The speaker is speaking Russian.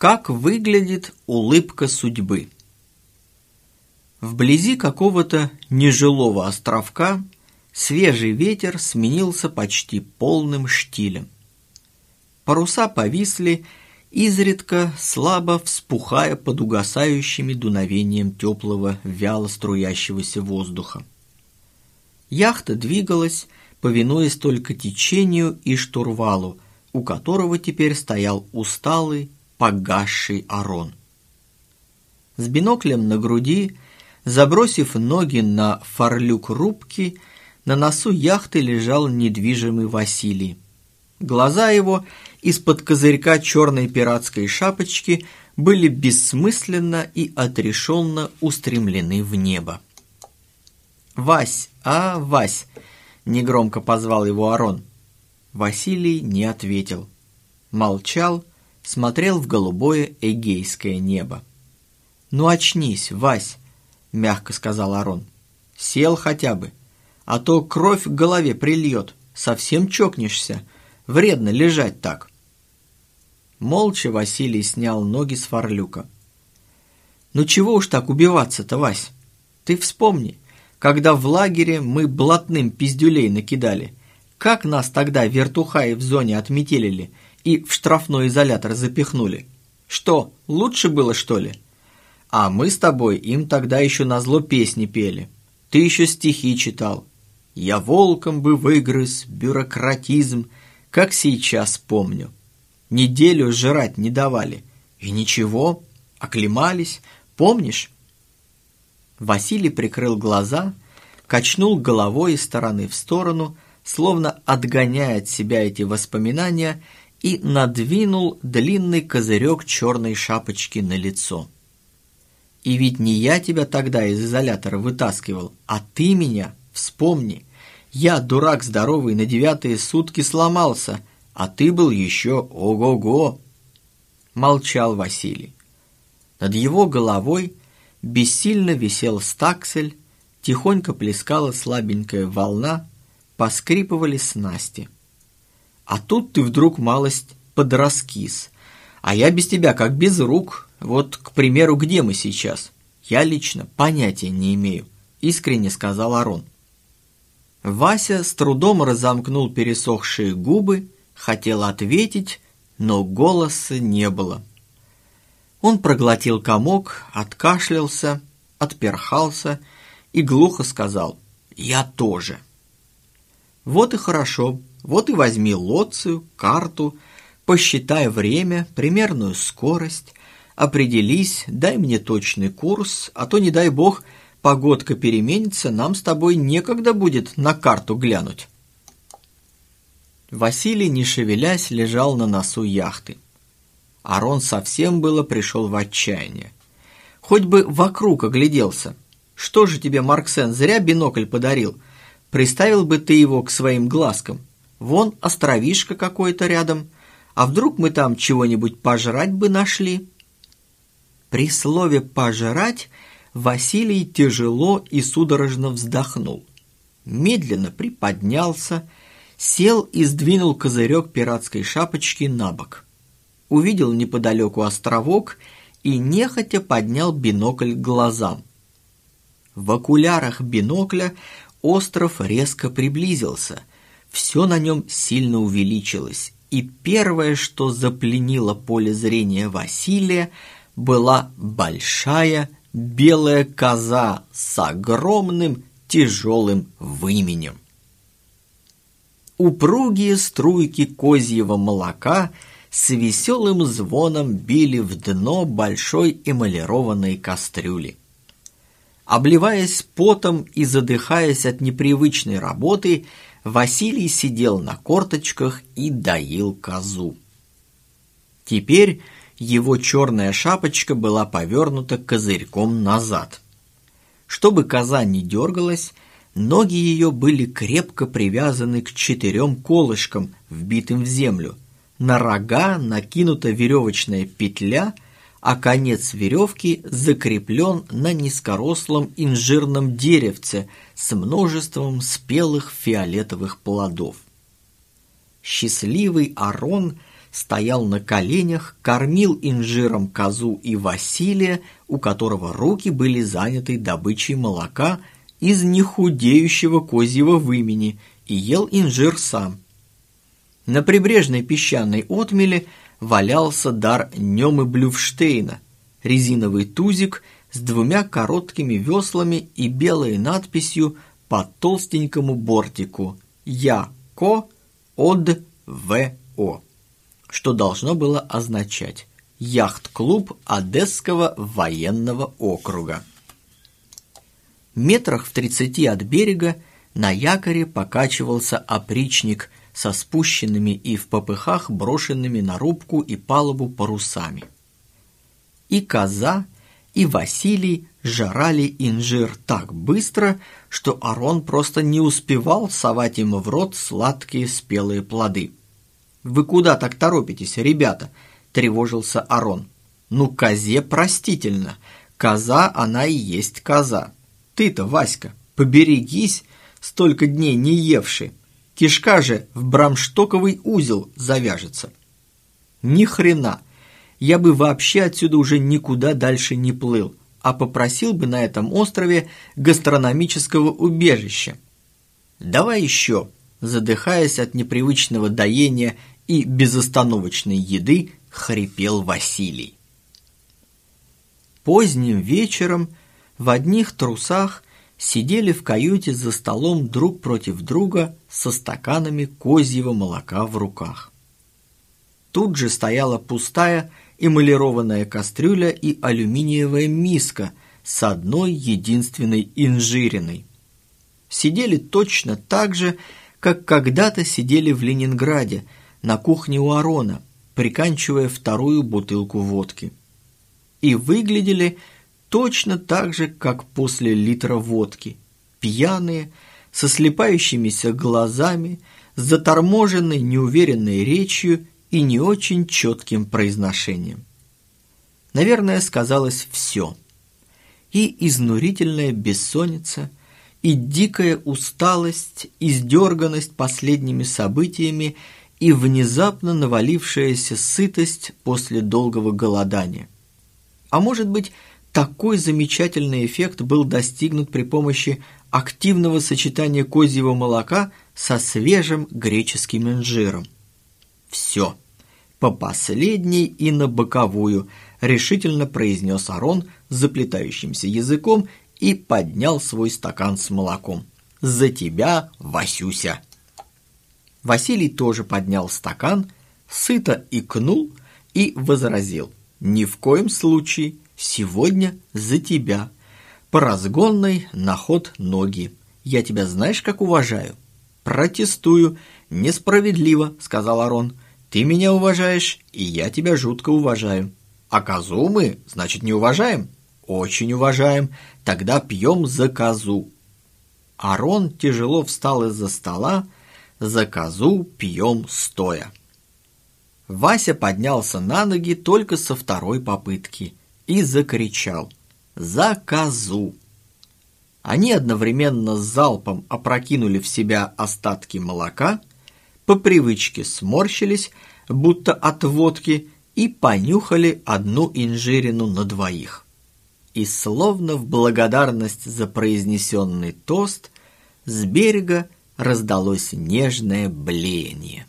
Как выглядит улыбка судьбы? Вблизи какого-то нежилого островка свежий ветер сменился почти полным штилем. Паруса повисли, изредка слабо вспухая под угасающими дуновением теплого, вяло струящегося воздуха. Яхта двигалась, повинуясь только течению и штурвалу, у которого теперь стоял усталый, погасший Арон. С биноклем на груди, забросив ноги на форлюк рубки, на носу яхты лежал недвижимый Василий. Глаза его из-под козырька черной пиратской шапочки были бессмысленно и отрешенно устремлены в небо. «Вась, а, Вась!» — негромко позвал его Арон. Василий не ответил. Молчал смотрел в голубое эгейское небо. «Ну очнись, Вась!» — мягко сказал Арон. «Сел хотя бы, а то кровь к голове прильет, совсем чокнешься, вредно лежать так». Молча Василий снял ноги с форлюка. «Ну чего уж так убиваться-то, Вась? Ты вспомни, когда в лагере мы блатным пиздюлей накидали, как нас тогда вертухаи в зоне отметелили — и в штрафной изолятор запихнули. Что, лучше было, что ли? А мы с тобой им тогда еще назло песни пели. Ты еще стихи читал. Я волком бы выгрыз бюрократизм, как сейчас помню. Неделю жрать не давали. И ничего, оклемались, помнишь? Василий прикрыл глаза, качнул головой из стороны в сторону, словно отгоняя от себя эти воспоминания – и надвинул длинный козырек черной шапочки на лицо. «И ведь не я тебя тогда из изолятора вытаскивал, а ты меня, вспомни. Я, дурак здоровый, на девятые сутки сломался, а ты был еще ого-го!» Молчал Василий. Над его головой бессильно висел стаксель, тихонько плескала слабенькая волна, поскрипывали снасти. А тут ты вдруг малость подраскис. А я без тебя как без рук. Вот, к примеру, где мы сейчас? Я лично понятия не имею, искренне сказал Арон. Вася с трудом разомкнул пересохшие губы, хотел ответить, но голоса не было. Он проглотил комок, откашлялся, отперхался и глухо сказал «Я тоже». «Вот и хорошо», вот и возьми лоцию, карту, посчитай время, примерную скорость, определись, дай мне точный курс, а то, не дай бог, погодка переменится, нам с тобой некогда будет на карту глянуть. Василий, не шевелясь, лежал на носу яхты. Арон совсем было пришел в отчаяние. Хоть бы вокруг огляделся. Что же тебе Марксен зря бинокль подарил? Приставил бы ты его к своим глазкам. Вон островишко какое-то рядом. А вдруг мы там чего-нибудь пожрать бы нашли?» При слове «пожрать» Василий тяжело и судорожно вздохнул. Медленно приподнялся, сел и сдвинул козырек пиратской шапочки на бок. Увидел неподалеку островок и нехотя поднял бинокль к глазам. В окулярах бинокля остров резко приблизился, все на нем сильно увеличилось, и первое, что запленило поле зрения Василия, была большая белая коза с огромным тяжелым выменем. Упругие струйки козьего молока с веселым звоном били в дно большой эмалированной кастрюли. Обливаясь потом и задыхаясь от непривычной работы, Василий сидел на корточках и доил козу. Теперь его черная шапочка была повернута козырьком назад. Чтобы коза не дергалась, ноги ее были крепко привязаны к четырем колышкам, вбитым в землю. На рога накинута веревочная петля – а конец веревки закреплен на низкорослом инжирном деревце с множеством спелых фиолетовых плодов. Счастливый Арон стоял на коленях, кормил инжиром козу и Василия, у которого руки были заняты добычей молока из нехудеющего козьего вымени, и ел инжир сам. На прибрежной песчаной отмеле валялся дар Немы Блюфштейна, резиновый тузик с двумя короткими веслами и белой надписью по толстенькому бортику «Я Ко от В.О.», что должно было означать «Яхт-клуб Одесского военного округа». Метрах в тридцати от берега на якоре покачивался опричник со спущенными и в попыхах брошенными на рубку и палубу парусами. И коза, и Василий жрали инжир так быстро, что Арон просто не успевал совать им в рот сладкие спелые плоды. «Вы куда так торопитесь, ребята?» – тревожился Арон. «Ну, козе простительно. Коза, она и есть коза. Ты-то, Васька, поберегись, столько дней не евший. Кишка же в брамштоковый узел завяжется». «Ни хрена!» я бы вообще отсюда уже никуда дальше не плыл, а попросил бы на этом острове гастрономического убежища. «Давай еще», задыхаясь от непривычного доения и безостановочной еды, хрипел Василий. Поздним вечером в одних трусах сидели в каюте за столом друг против друга со стаканами козьего молока в руках. Тут же стояла пустая эмалированная кастрюля и алюминиевая миска с одной единственной инжириной. Сидели точно так же, как когда-то сидели в Ленинграде на кухне у Арона, приканчивая вторую бутылку водки. И выглядели точно так же, как после литра водки, пьяные, со слепающимися глазами, с заторможенной неуверенной речью и не очень четким произношением. Наверное, сказалось все. И изнурительная бессонница, и дикая усталость, и сдерганность последними событиями, и внезапно навалившаяся сытость после долгого голодания. А может быть, такой замечательный эффект был достигнут при помощи активного сочетания козьего молока со свежим греческим инжиром. Все. По последней и на боковую, решительно произнес Арон заплетающимся языком и поднял свой стакан с молоком. «За тебя, Васюся!» Василий тоже поднял стакан, сыто икнул и возразил. «Ни в коем случае, сегодня за тебя. По разгонной на ход ноги. Я тебя знаешь, как уважаю?» «Протестую. Несправедливо», — сказал Арон. Ты меня уважаешь, и я тебя жутко уважаю. А козу мы, значит, не уважаем? Очень уважаем. Тогда пьем за козу. Арон тяжело встал из-за стола. За козу пьем стоя. Вася поднялся на ноги только со второй попытки и закричал «За козу!». Они одновременно с залпом опрокинули в себя остатки молока по привычке сморщились, будто от водки, и понюхали одну инжирину на двоих. И словно в благодарность за произнесенный тост с берега раздалось нежное блеяние.